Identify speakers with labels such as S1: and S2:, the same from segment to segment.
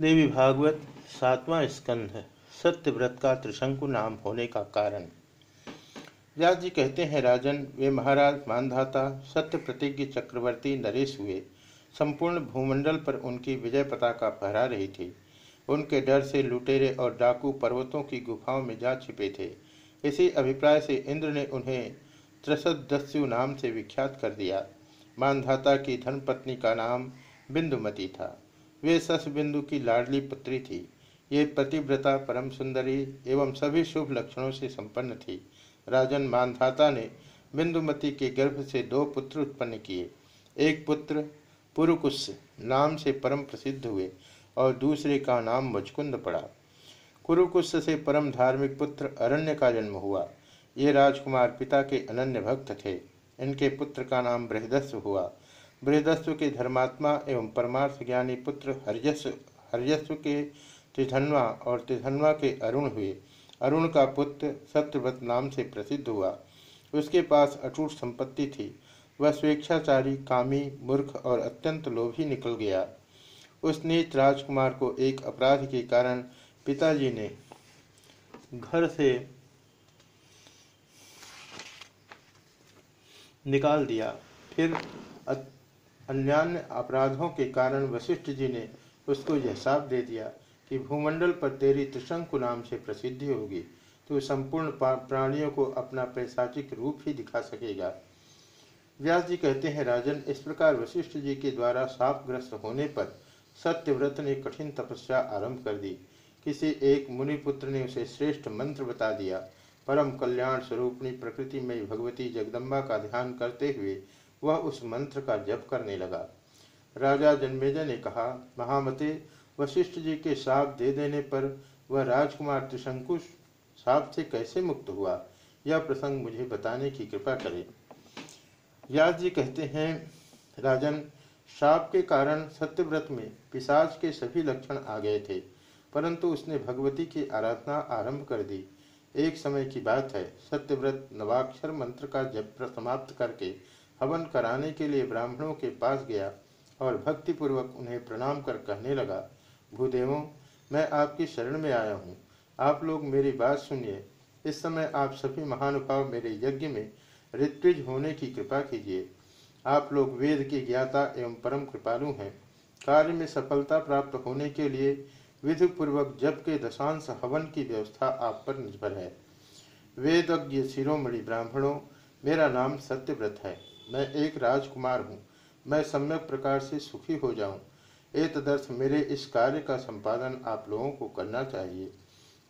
S1: देवी भागवत सातवां स्कंध सत्यव्रत का त्रिशंकु नाम होने का कारण। व्यास जी कहते हैं, राजन, वे महाराज मानधाता, सत्य प्रतिज्ञ चक्रवर्ती नरेश हुए। संपूर्ण भूमंडल पर उनकी विजय पताका फहरा रही थी। उनके डर से लुटेरे और डाकू पर्वतों की गुफाओं में जा छिपे थे। इसी अभिप्राय से इंद्र ने उन्हें त्रसदस्यु नाम से विख्यात कर दिया। मानधाता की धर्मपत्नी का नाम बिंदुमती था। वे सस बिंदु की लाडली पुत्री थी। ये पतिव्रता, परम सुंदरी एवं सभी शुभ लक्षणों से संपन्न थी। राजन मानधाता ने बिंदुमती के गर्भ से दो पुत्र उत्पन्न किए। एक पुत्र पुरुकुश नाम से परम प्रसिद्ध हुए और दूसरे का नाम मुचकुंद पड़ा। कुरुकुश से परम धार्मिक पुत्र अरण्य का जन्म हुआ। ये राजकुमार पिता के अनन्य भक्त थे। इनके पुत्र का नाम बृहदस्व हुआ। बृहदस्व के धर्मात्मा एवं परमार्थ ज्ञानी पुत्र हरियस्व हरियस्व के त्रिधनवा और त्रिधनवा के अरुण हुए। अरुण का पुत्र सत्यव्रत नाम से प्रसिद्ध हुआ। उसके पास अटूट संपत्ति थी। वह स्वेच्छाचारी, कामी, मूर्ख और अत्यंत लोभी निकल गया। उस नीच राजकुमार को एक अपराध के कारण पिताजी ने घर से निकाल दिया। फिर अन्यान्य अपराधों के कारण वशिष्ठ जी ने उसको यह साप दे दिया कि भूमंडल पर तेरी त्रिशंकु नाम से प्रसिद्धि होगी। तो संपूर्ण प्राणियों को अपना पैसाचिक रूप ही दिखा सकेगा। व्यास जी कहते हैं, राजन, इस प्रकार वशिष्ठ जी के द्वारा सापग्रस्त होने पर सत्यव्रत ने कठिन तपस्या आरंभ कर दी। किसी एक मुनिपुत्र ने उसे श्रेष्ठ मंत्र बता दिया। परम कल्याण स्वरूपणी प्रकृति में भगवती जगदम्बा का ध्यान करते हुए वह उस मंत्र का जप करने लगा। राजा जन्मेजय ने कहा, महामते, वशिष्ठ जी के साप दे देने पर वह राजकुमार त्रिशंकुश साप से कैसे मुक्त हुआ? यह प्रसंग मुझे बताने की कृपा करें। व्यास जी कहते हैं, राजन, साप के कारण सत्यव्रत में पिशाच के सभी लक्षण आ गए थे, परंतु उसने भगवती की आराधना आरंभ कर दी। एक समय की बात है, सत्यव्रत नवाक्षर मंत्र का जप समाप्त करके हवन कराने के लिए ब्राह्मणों के पास गया और भक्तिपूर्वक उन्हें प्रणाम कर कहने लगा, भूदेवों, मैं आपकी शरण में आया हूँ। आप लोग मेरी बात सुनिए। इस समय आप सभी महानुभाव मेरे यज्ञ में ऋत्विज होने की कृपा कीजिए। आप लोग वेद की ज्ञाता एवं परम कृपालु हैं। कार्य में सफलता प्राप्त होने के लिए विधि पूर्वक जब के दशांश हवन की व्यवस्था आप पर निर्भर है। वेदज्ञ शिरोमणि ब्राह्मणों, मेरा नाम सत्यव्रत है। मैं एक राजकुमार हूँ। मैं सम्यक प्रकार से सुखी हो जाऊँ। एक तदर्थ मेरे इस कार्य का संपादन आप लोगों को करना चाहिए।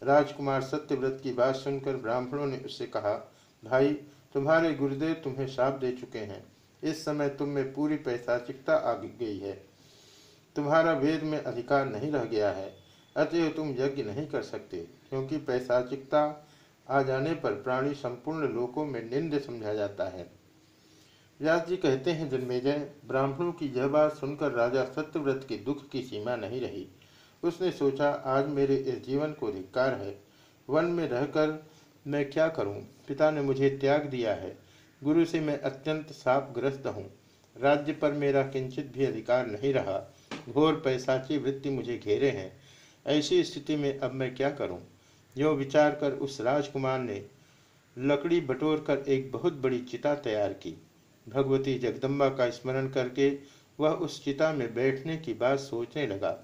S1: राजकुमार सत्यव्रत की बात सुनकर ब्राह्मणों ने उससे कहा, भाई, तुम्हारे गुरुदेव तुम्हें साप दे चुके हैं। इस समय तुम में पूरी पैसाचिकता आ गई है। तुम्हारा वेद में अधिकार नहीं रह गया है। अतएव तुम यज्ञ नहीं कर सकते, क्योंकि पैसाचिकता आ जाने पर प्राणी संपूर्ण लोकों में निंद समझा जाता है। व्यास जी कहते हैं, जन्मेजय, ब्राह्मणों की यह बात सुनकर राजा सत्यव्रत के दुख की सीमा नहीं रही। उसने सोचा, आज मेरे इस जीवन को धिक्कार है। वन में रहकर मैं क्या करूँ? पिता ने मुझे त्याग दिया है। गुरु से मैं अत्यंत सापग्रस्त हूँ। राज्य पर मेरा किंचित भी अधिकार नहीं रहा। घोर पैसाची वृत्ति मुझे घेरे हैं। ऐसी स्थिति में अब मैं क्या करूँ? यो विचार कर उस राजकुमार ने लकड़ी बटोर कर एक बहुत बड़ी चिता तैयार की। भगवती जगदम्बा का स्मरण करके वह उस चिता में बैठने की बात सोचने लगा।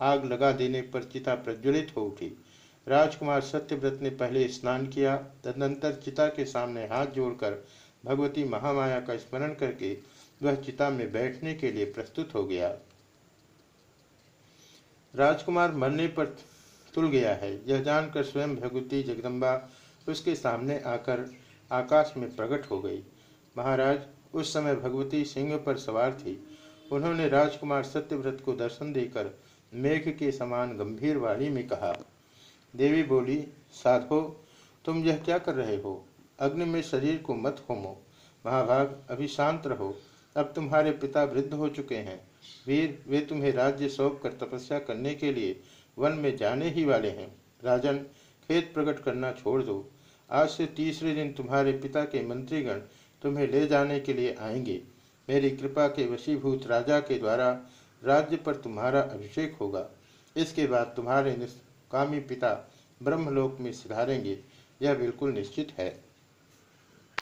S1: आग लगा देने पर चिता प्रज्वलित हो उठी। राजकुमार सत्यव्रत ने पहले स्नान किया तदनंतर चिता के सामने हाथ जोड़कर भगवती महामाया का स्मरण करके वह चिता में बैठने के लिए प्रस्तुत हो गया। राजकुमार मरने पर तुल गया है। यह जानकर स्वयं भगवती जगदम्बा उसके सामने आकर आकाश में प्रकट हो गई। महाराज उस समय भगवती सिंह पर सवार थी। उन्होंने राजकुमार सत्यव्रत को दर्शन देकर मेघ के समान गंभीर वाणी में कहा, देवी बोली, साधो, तुम यह क्या कर रहे हो? अग्नि में शरीर को मत होमो महाभाग, अभी शांत रहो। अब तुम्हारे पिता वृद्ध हो चुके हैं। वीर, वे तुम्हें राज्य सौंप कर तपस्या करने के लिए वन में जाने ही वाले हैं। राजन, खेत प्रकट करना छोड़ दो। आज से तीसरे दिन तुम्हारे पिता के मंत्रीगण तुम्हें ले जाने के लिए आएँगे। मेरी कृपा के वशीभूत राजा के द्वारा राज्य पर तुम्हारा अभिषेक होगा। इसके बाद तुम्हारे निष्कामी पिता ब्रह्मलोक में सुधारेंगे। यह बिल्कुल निश्चित है।